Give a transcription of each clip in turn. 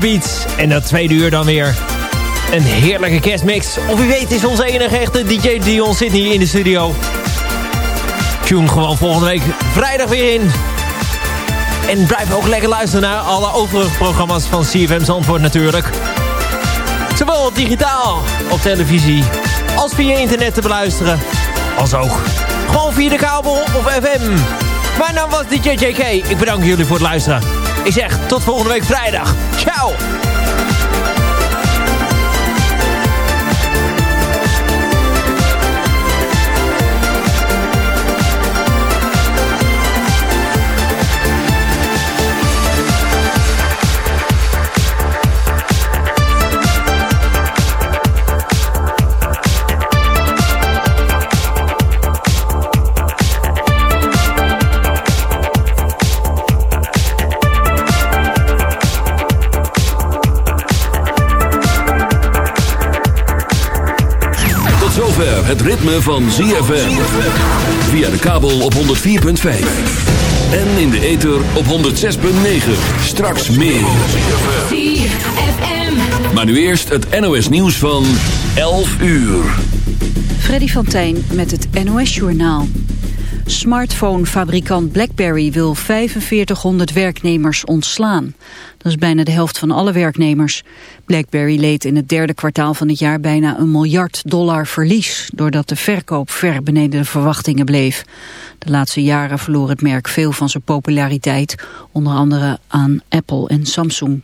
Beats. En dat tweede uur dan weer een heerlijke kerstmix. Of wie weet is onze enige echte DJ Dion Sydney in de studio. Tune gewoon volgende week vrijdag weer in. En blijf ook lekker luisteren naar alle overige programma's van CFM Zandvoort natuurlijk. Zowel digitaal op televisie als via internet te beluisteren. Als ook gewoon via de kabel of FM. Mijn naam was DJ JK. Ik bedank jullie voor het luisteren. Ik zeg tot volgende week vrijdag. Ciao! Het ritme van ZFM. Via de kabel op 104.5. En in de ether op 106.9. Straks meer. Maar nu eerst het NOS nieuws van 11 uur. Freddy van Tijn met het NOS Journaal. Smartphonefabrikant BlackBerry wil 4500 werknemers ontslaan. Dat is bijna de helft van alle werknemers. BlackBerry leed in het derde kwartaal van het jaar bijna een miljard dollar verlies... doordat de verkoop ver beneden de verwachtingen bleef. De laatste jaren verloor het merk veel van zijn populariteit... onder andere aan Apple en Samsung.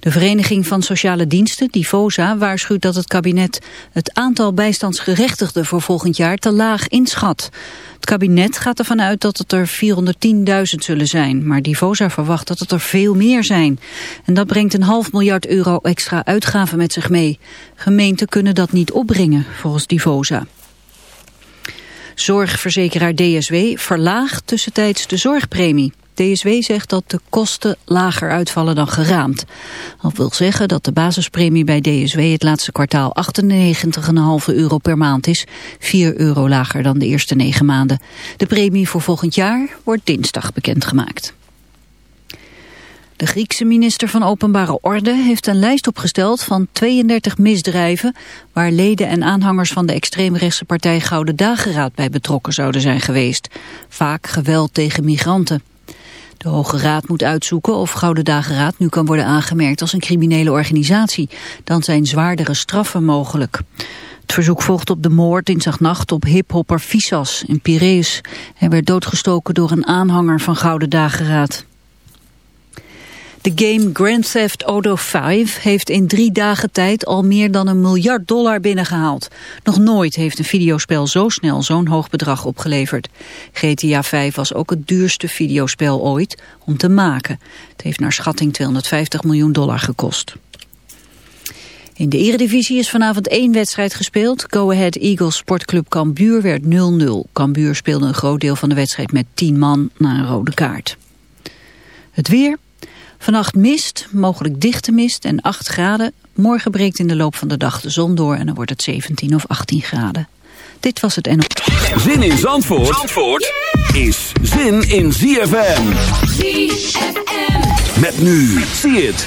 De Vereniging van Sociale Diensten, Divosa, waarschuwt dat het kabinet het aantal bijstandsgerechtigden voor volgend jaar te laag inschat. Het kabinet gaat ervan uit dat het er 410.000 zullen zijn, maar Divosa verwacht dat het er veel meer zijn. En dat brengt een half miljard euro extra uitgaven met zich mee. Gemeenten kunnen dat niet opbrengen, volgens Divosa. Zorgverzekeraar DSW verlaagt tussentijds de zorgpremie. DSW zegt dat de kosten lager uitvallen dan geraamd. Dat wil zeggen dat de basispremie bij DSW het laatste kwartaal 98,5 euro per maand is. 4 euro lager dan de eerste negen maanden. De premie voor volgend jaar wordt dinsdag bekendgemaakt. De Griekse minister van Openbare Orde heeft een lijst opgesteld van 32 misdrijven waar leden en aanhangers van de extreemrechtse partij Gouden Dageraad bij betrokken zouden zijn geweest. Vaak geweld tegen migranten. De Hoge Raad moet uitzoeken of Gouden Dageraad nu kan worden aangemerkt als een criminele organisatie. Dan zijn zwaardere straffen mogelijk. Het verzoek volgt op de moord dinsdagnacht op hiphopper Fisas in Piraeus. Hij werd doodgestoken door een aanhanger van Gouden Dageraad. De game Grand Theft Auto 5 heeft in drie dagen tijd al meer dan een miljard dollar binnengehaald. Nog nooit heeft een videospel zo snel zo'n hoog bedrag opgeleverd. GTA 5 was ook het duurste videospel ooit om te maken. Het heeft naar schatting 250 miljoen dollar gekost. In de eredivisie is vanavond één wedstrijd gespeeld. Go Ahead Eagles Sportclub Cambuur werd 0-0. Cambuur speelde een groot deel van de wedstrijd met 10 man na een rode kaart. Het weer... Vannacht mist, mogelijk dichte mist en 8 graden. Morgen breekt in de loop van de dag de zon door en dan wordt het 17 of 18 graden. Dit was het en. Zin in Zandvoort, Zandvoort is zin in ZFM. ZFM. Met nu, zie het.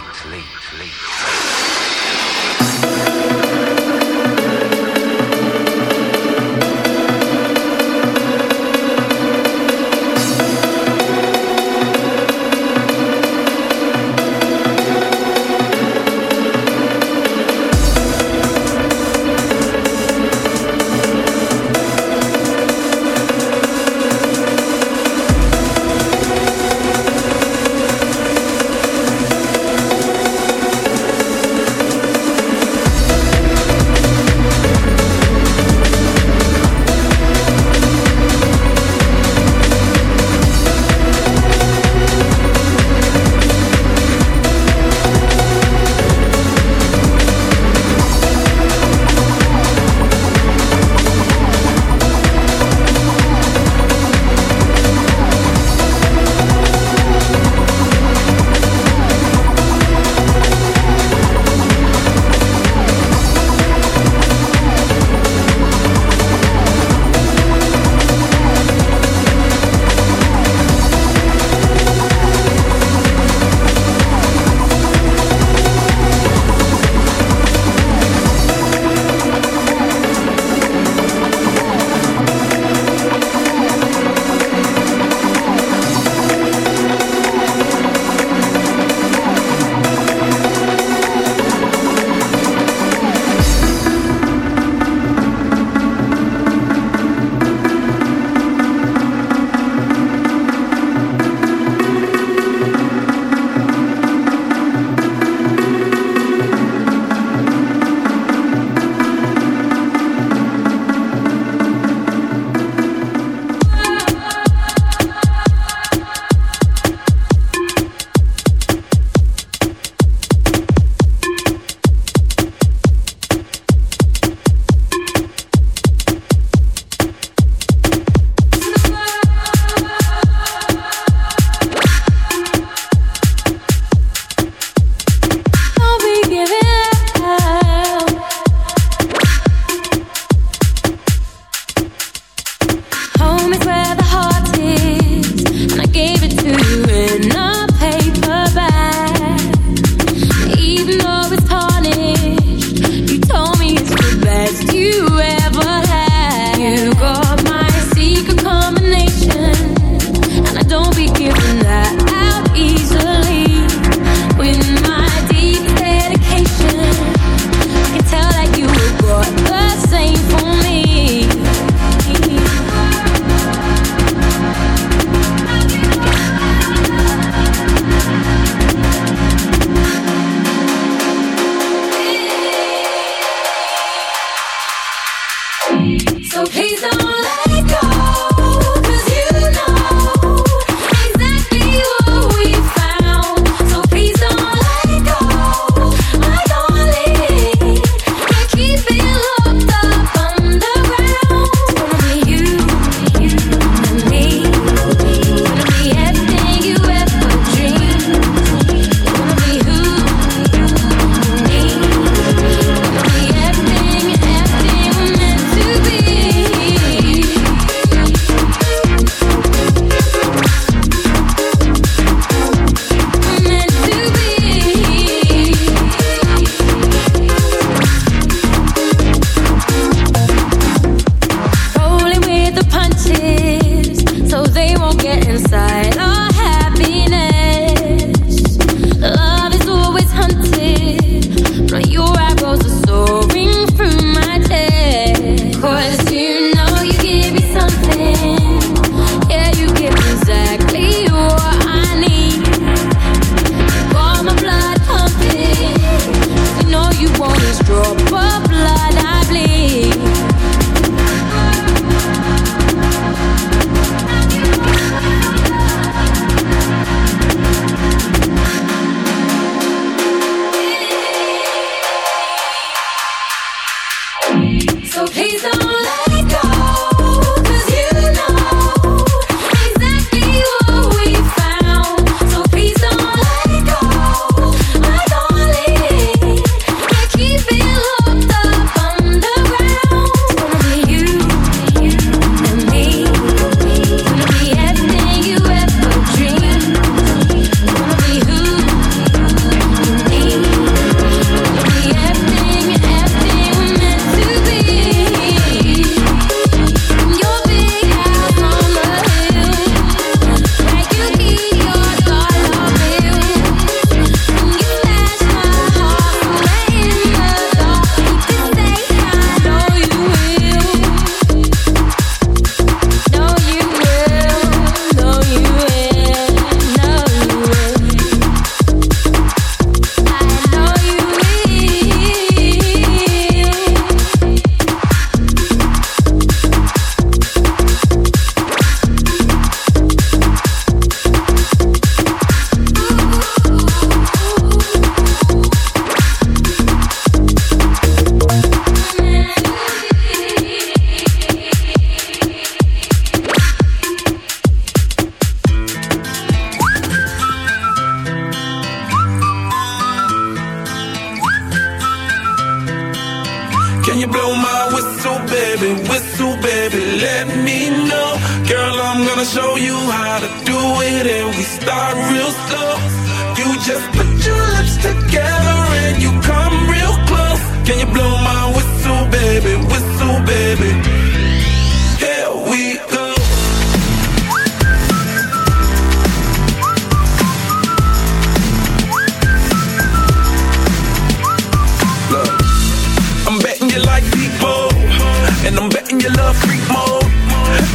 your love freak mode.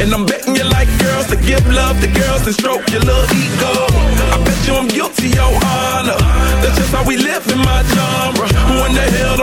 And I'm betting you like girls to give love to girls and stroke your little ego. I bet you I'm guilty, your honor. That's just how we live in my genre. Who in the hell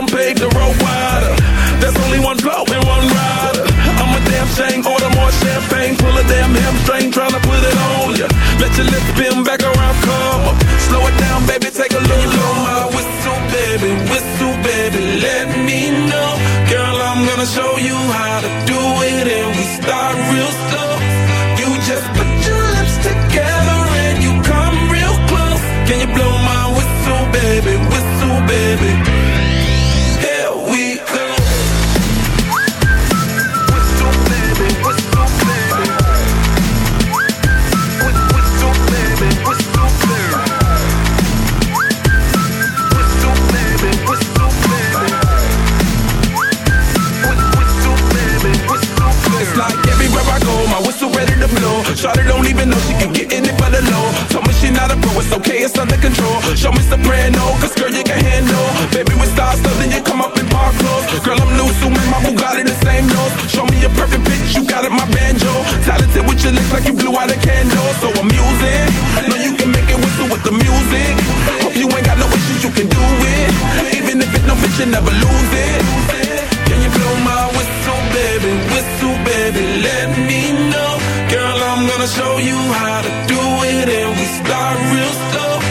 control. Show me soprano, cause girl, you can handle. Baby, we start then you come up in park clothes. Girl, I'm loose, so my Bugatti the same nose. Show me a perfect pitch, you got it, my banjo. Talented with your lips like you blew out a candle. So I'm using, know you can make it whistle with the music. Hope you ain't got no issues, you can do it. Even if it's no bitch, you never lose it. Can you blow my whistle, baby? Whistle, baby, let me know. Girl, I'm gonna show you how to do it, and we start real slow.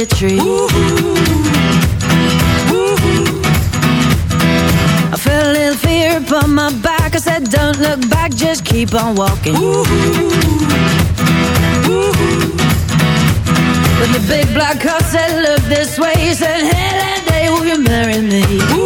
A cherry tree. Ooh. I felt a little fear upon my back. I said, Don't look back, just keep on walking. But the big black car said, look this way He said, hey, that day will you marry me?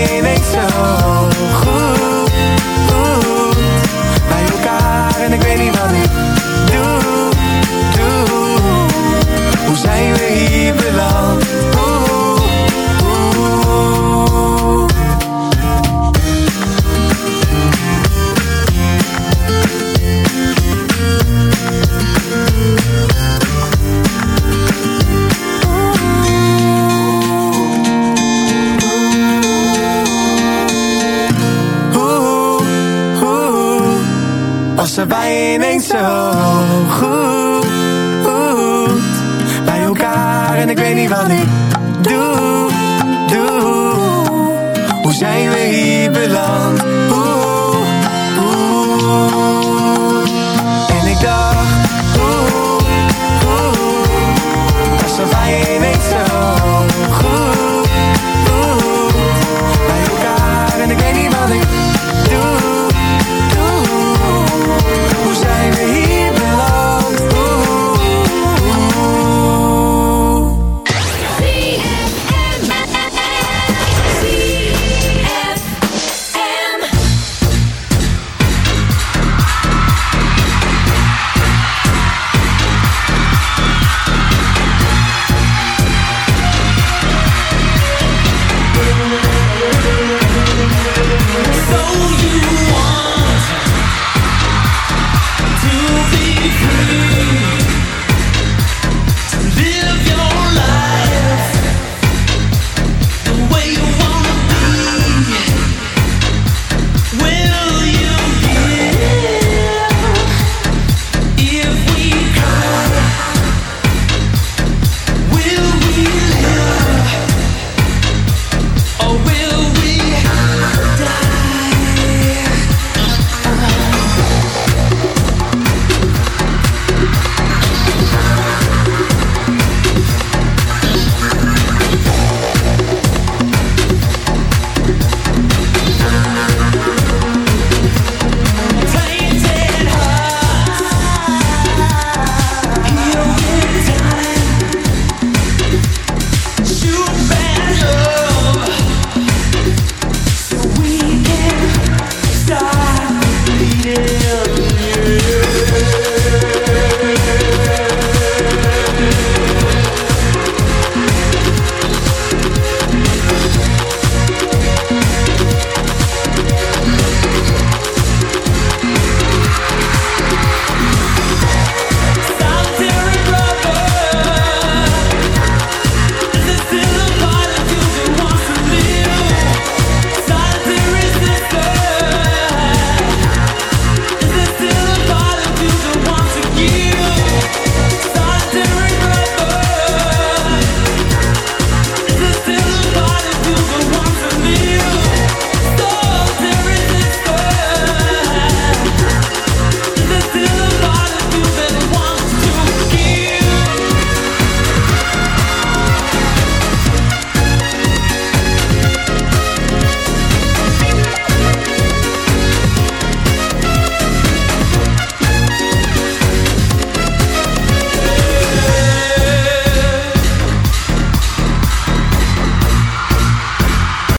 iedereen weet zo goed, goed bij elkaar en ik weet niet wat ik doe, doe Hoe zijn we hier beland? ineens zo goed. Bij elkaar en ik weet niet wat ik